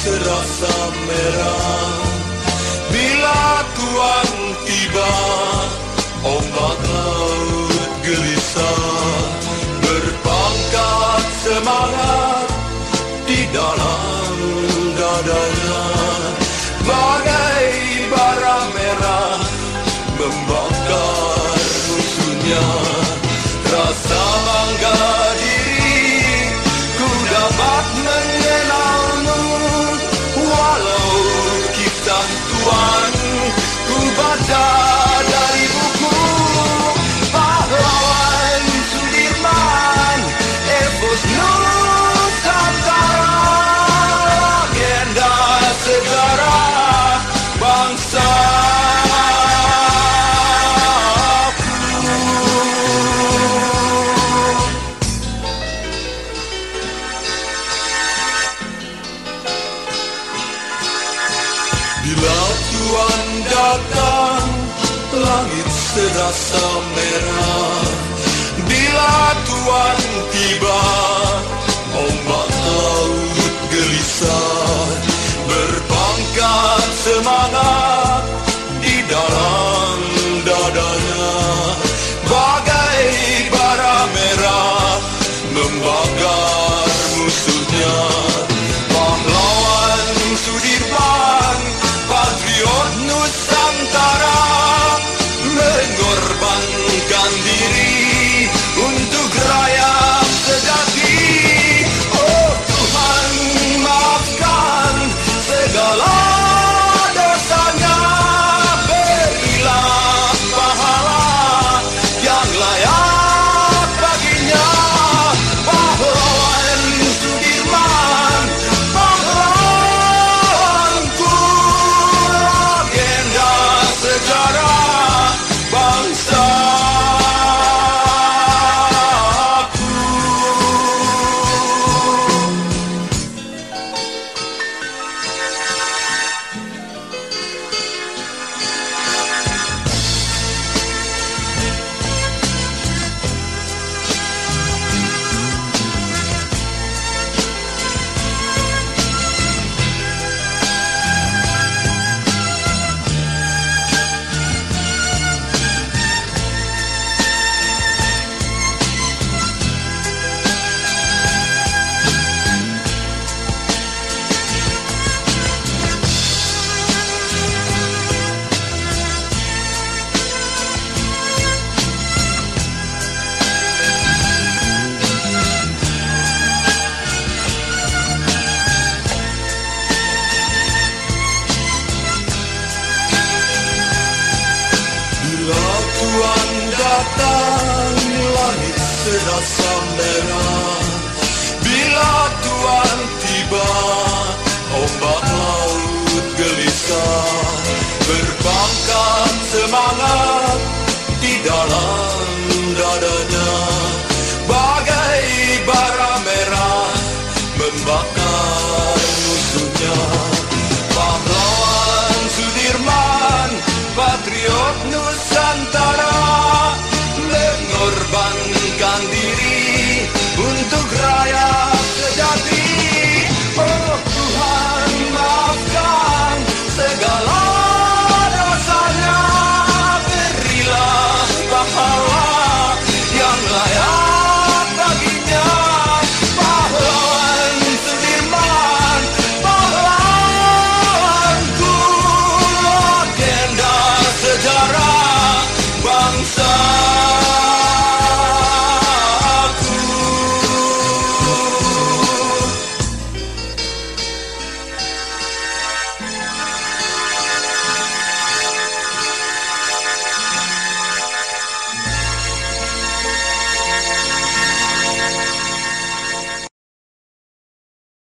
Serasa merah. Bila tuan tiba Ombak laut gelisah. Berpangkat semangat Di dalam dadanya. Bagai bara merah Membakar musuhnya. Tuhan ku baca Bila Tuhan datang, langit terasa merah. Bila Tuhan datang langit terasa merah Bila Tuhan tiba Ombak laut gelisah Berbangkan semangat Di dalam dadanya Bagai bara merah Membakar musuhnya Pahlawan Sudirman Patriot Nusantara